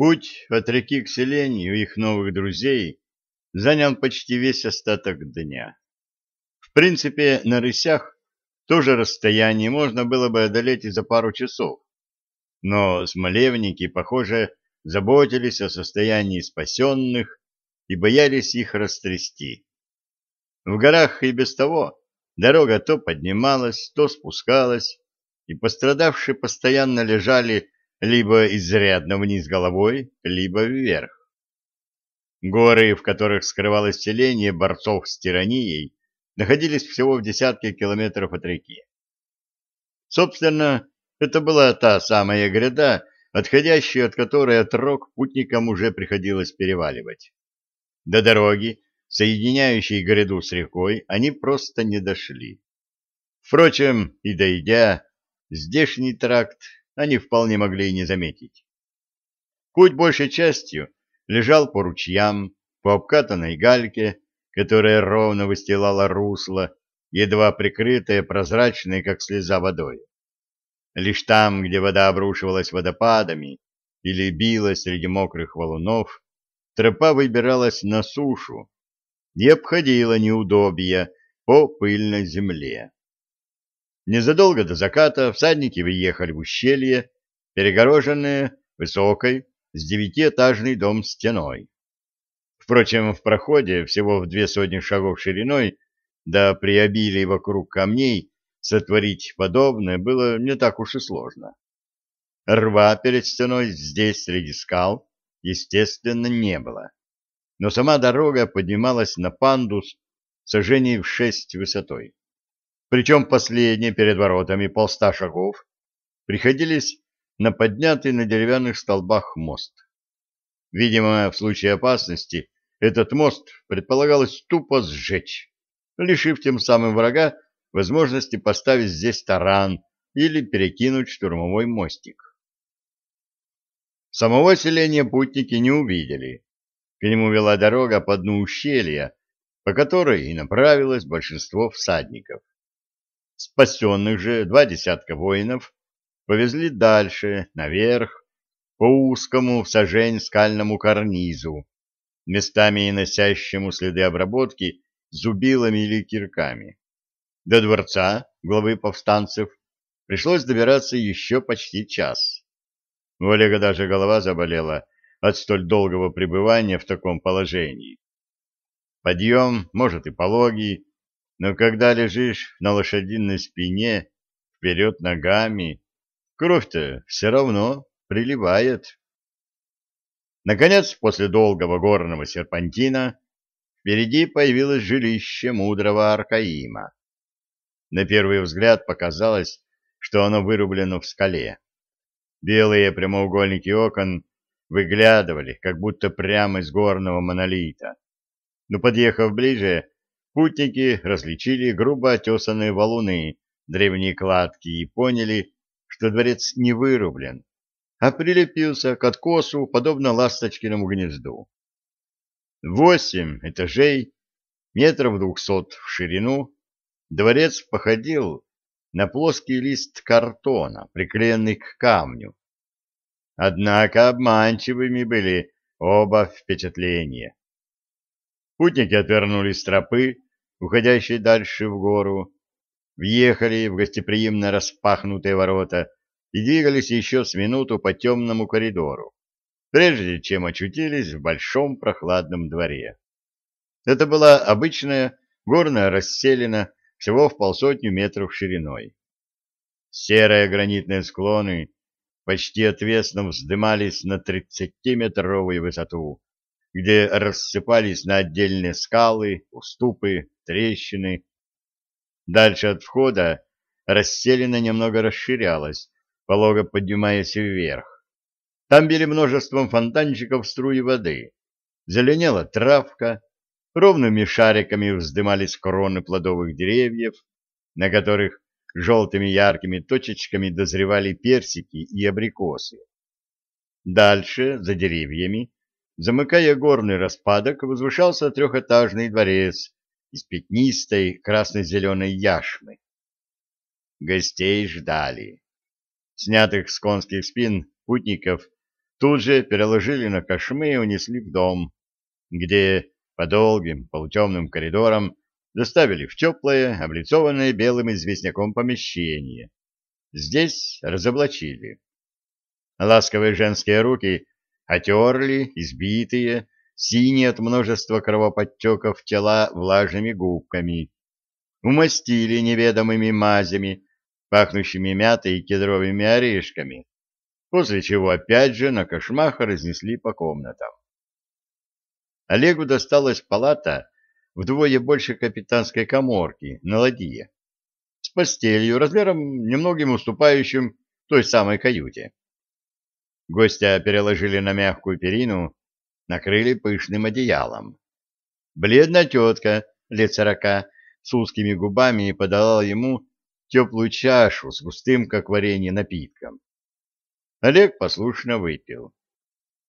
Путь от реки к селению их новых друзей занял почти весь остаток дня. В принципе, на рысях то же расстояние можно было бы одолеть и за пару часов. Но смолевники, похоже, заботились о состоянии спасенных и боялись их растрясти. В горах и без того дорога то поднималась, то спускалась, и пострадавшие постоянно лежали либо изрядно вниз головой, либо вверх. Горы, в которых скрывалось селение борцов с тиранией, находились всего в десятке километров от реки. Собственно, это была та самая гряда, отходящая от которой от рог путникам уже приходилось переваливать. До дороги, соединяющей гряду с рекой, они просто не дошли. Впрочем, и дойдя, здешний тракт они вполне могли и не заметить. Путь большей частью лежал по ручьям, по обкатанной гальке, которая ровно выстилала русло, едва прикрытое прозрачной, как слеза, водой. Лишь там, где вода обрушивалась водопадами или билась среди мокрых валунов, тропа выбиралась на сушу и обходила неудобья по пыльной земле. Незадолго до заката всадники въехали в ущелье, перегороженное высокой с девятиэтажный дом стеной. Впрочем, в проходе всего в две сотни шагов шириной, да при обилии вокруг камней, сотворить подобное было не так уж и сложно. Рва перед стеной здесь, среди скал, естественно, не было. Но сама дорога поднималась на пандус сажений в шесть высотой причем последние перед воротами полста шагов приходились на поднятый на деревянных столбах мост. Видимо, в случае опасности этот мост предполагалось тупо сжечь, лишив тем самым врага возможности поставить здесь таран или перекинуть штурмовой мостик. Самого селения путники не увидели. К нему вела дорога по дну ущелья, по которой и направилось большинство всадников. Спасенных же два десятка воинов повезли дальше, наверх, по узкому в сажень скальному карнизу, местами носящему следы обработки зубилами или кирками. До дворца главы повстанцев пришлось добираться еще почти час. У Олега даже голова заболела от столь долгого пребывания в таком положении. Подъем, может, и пологий, но когда лежишь на лошадиной спине, вперед ногами, кровь-то все равно приливает. Наконец, после долгого горного серпантина, впереди появилось жилище мудрого Аркаима. На первый взгляд показалось, что оно вырублено в скале. Белые прямоугольники окон выглядывали, как будто прямо из горного монолита. Но, подъехав ближе, Путники различили грубо отесанные валуны древней кладки и поняли, что дворец не вырублен, а прилепился к откосу, подобно ласточкиному гнезду. Восемь этажей, метров двухсот в ширину, дворец походил на плоский лист картона, приклеенный к камню. Однако обманчивыми были оба впечатления. Путники отвернулись с тропы, уходящей дальше в гору, въехали в гостеприимно распахнутые ворота и двигались еще с минуту по темному коридору, прежде чем очутились в большом прохладном дворе. Это была обычная горная расселена всего в полсотню метров шириной. Серые гранитные склоны почти отвесно вздымались на тридцатиметровую высоту, где рассыпались на отдельные скалы, уступы, трещины. Дальше от входа расселена немного расширялась, полого поднимаясь вверх. Там били множеством фонтанчиков струи воды. Зеленела травка, ровными шариками вздымались кроны плодовых деревьев, на которых желтыми яркими точечками дозревали персики и абрикосы. Дальше, за деревьями, Замыкая горный распадок, возвышался трехэтажный дворец из пятнистой красно-зеленой яшмы. Гостей ждали. Снятых с конских спин путников тут же переложили на кошмы и унесли в дом, где по долгим полутемным коридорам доставили в теплое, облицованное белым известняком помещение. Здесь разоблачили. Ласковые женские руки отерли избитые, синие от множества кровоподтеков тела влажными губками, умастили неведомыми мазями, пахнущими мятой и кедровыми орешками, после чего опять же на кошмах разнесли по комнатам. Олегу досталась палата вдвое больше капитанской коморки на ладье, с постелью размером немногим уступающим той самой каюте. Гостя переложили на мягкую перину, накрыли пышным одеялом. Бледная тетка, лет сорока, с узкими губами подала ему теплую чашу с густым, как варенье, напитком. Олег послушно выпил.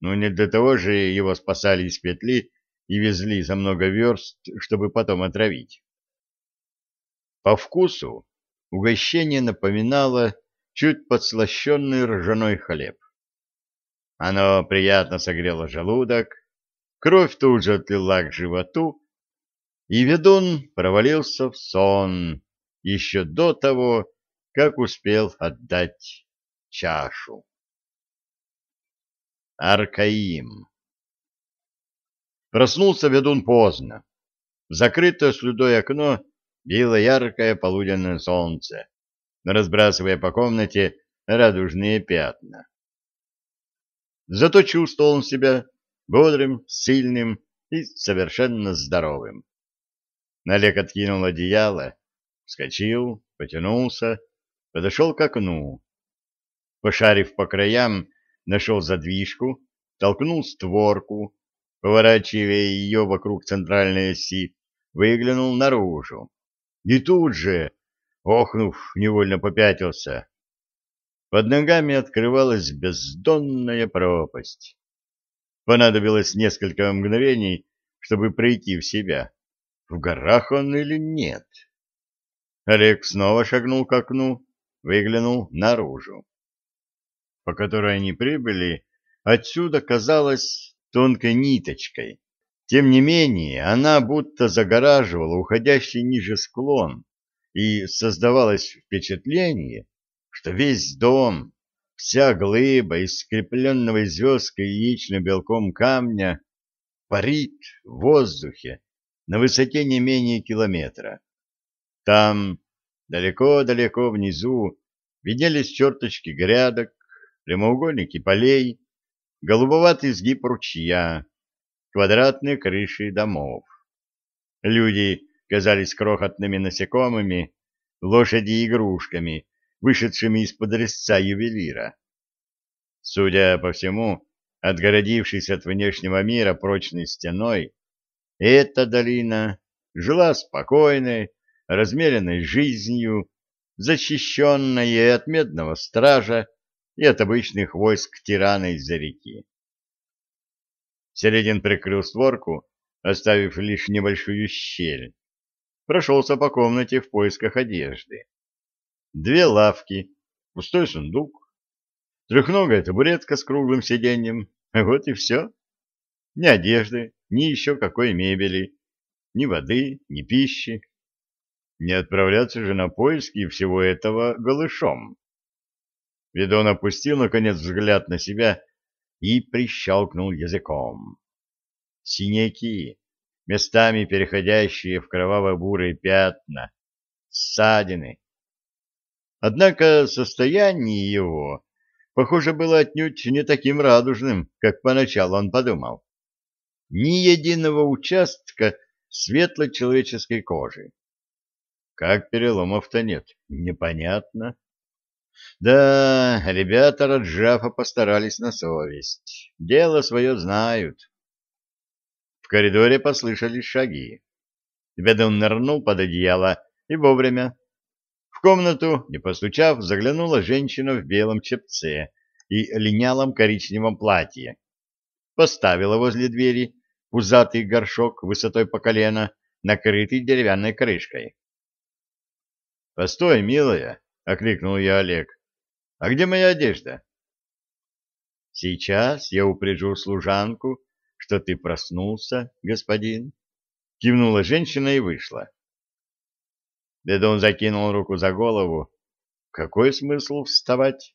Но не для того же его спасали из петли и везли за много верст, чтобы потом отравить. По вкусу угощение напоминало чуть подслащенный ржаной хлеб. Оно приятно согрело желудок, кровь тут же отлила к животу, и ведун провалился в сон еще до того, как успел отдать чашу. Аркаим Проснулся ведун поздно. В закрытое слюдой окно било яркое полуденное солнце, разбрасывая по комнате радужные пятна. Зато чувствовал он себя бодрым, сильным и совершенно здоровым. Налег откинул одеяло, вскочил, потянулся, подошел к окну. Пошарив по краям, нашел задвижку, толкнул створку, поворачивая ее вокруг центральной оси, выглянул наружу. И тут же, охнув, невольно попятился. Под ногами открывалась бездонная пропасть. Понадобилось несколько мгновений, чтобы прийти в себя в горах он или нет. Олег снова шагнул к окну, выглянул наружу. По которой они прибыли, отсюда казалась тонкой ниточкой. Тем не менее, она будто загораживала уходящий ниже склон, и создавалось впечатление, что весь дом, вся глыба из скрепленного звездкой яично-белком камня парит в воздухе на высоте не менее километра. Там, далеко-далеко внизу, виднелись черточки грядок, прямоугольники полей, голубоватый сгиб ручья, квадратные крыши домов. Люди казались крохотными насекомыми, лошади игрушками, вышедшими из-под резца ювелира. Судя по всему, отгородившись от внешнего мира прочной стеной, эта долина жила спокойной, размеренной жизнью, защищенная от медного стража и от обычных войск тирана из-за реки. Середин прикрыл створку, оставив лишь небольшую щель. Прошелся по комнате в поисках одежды. Две лавки, пустой сундук, трехногая табуретка с круглым сиденьем, вот и все. Ни одежды, ни еще какой мебели, ни воды, ни пищи. Не отправляться же на поиски всего этого голышом. Ведон опустил, наконец, взгляд на себя и прищелкнул языком. Синяки, местами переходящие в кроваво-бурые пятна, ссадины. Однако состояние его, похоже, было отнюдь не таким радужным, как поначалу он подумал ни единого участка светло-человеческой кожи. Как переломов-то нет, непонятно. Да, ребята Раджафа постарались на совесть. Дело свое знают. В коридоре послышались шаги. Ведун нырнул под одеяло и вовремя. Комнату, не постучав, заглянула женщина в белом чепце и линялом коричневом платье. Поставила возле двери пузатый горшок высотой по колено, накрытый деревянной крышкой. — Постой, милая! — окликнул я Олег. — А где моя одежда? Сейчас я упряжу служанку, что ты проснулся, господин. Кивнула женщина и вышла. Дедон закинул руку за голову. Какой смысл вставать,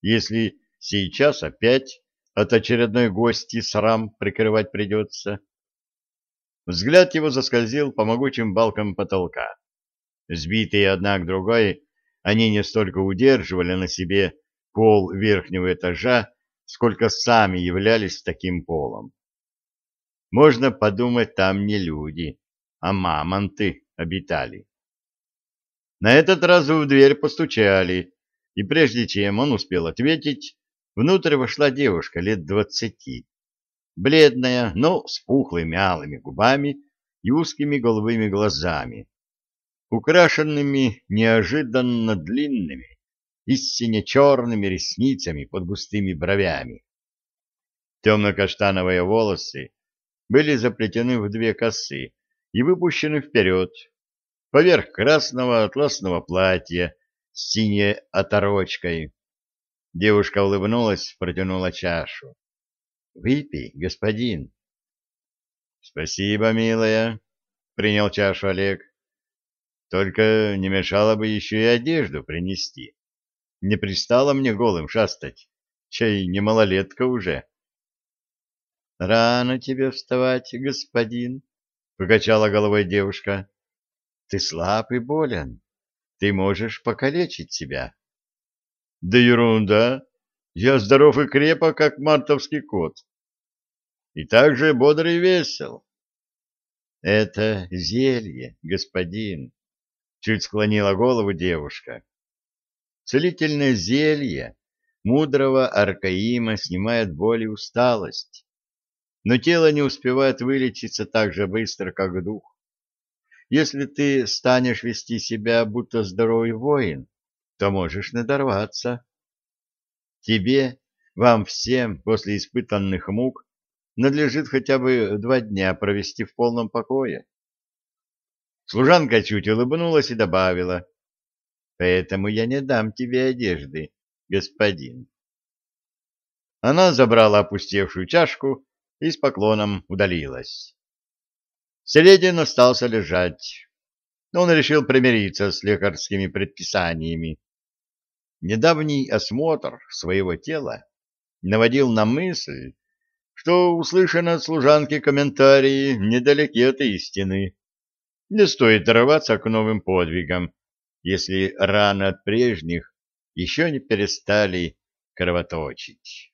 если сейчас опять от очередной гости срам прикрывать придется? Взгляд его заскользил по могучим балкам потолка. Сбитые одна к другой, они не столько удерживали на себе пол верхнего этажа, сколько сами являлись таким полом. Можно подумать, там не люди, а мамонты обитали. На этот раз в дверь постучали, и прежде чем он успел ответить, внутрь вошла девушка лет двадцати, бледная, но с пухлыми алыми губами и узкими голубыми глазами, украшенными неожиданно длинными и сине-черными ресницами под густыми бровями. Темно-каштановые волосы были заплетены в две косы и выпущены вперед, поверх красного атласного платья с синей оторочкой. Девушка улыбнулась, протянула чашу. — Выпей, господин. — Спасибо, милая, — принял чашу Олег. — Только не мешало бы еще и одежду принести. Не пристало мне голым шастать, чай не малолетка уже. — Рано тебе вставать, господин, — покачала головой девушка. — Ты слаб и болен. Ты можешь покалечить себя. — Да ерунда! Я здоров и крепок, как мартовский кот. И также бодр и весел. — Это зелье, господин, — чуть склонила голову девушка. Целительное зелье мудрого Аркаима снимает боль и усталость, но тело не успевает вылечиться так же быстро, как дух. Если ты станешь вести себя, будто здоровый воин, то можешь надорваться. Тебе, вам всем, после испытанных мук, надлежит хотя бы два дня провести в полном покое. Служанка чуть улыбнулась и добавила, «Поэтому я не дам тебе одежды, господин». Она забрала опустевшую чашку и с поклоном удалилась. Селедин остался лежать. Он решил примириться с лекарскими предписаниями Недавний осмотр своего тела наводил на мысль, что услышаны от служанки комментарии недалеки от истины. Не стоит рваться к новым подвигам, если раны от прежних еще не перестали кровоточить.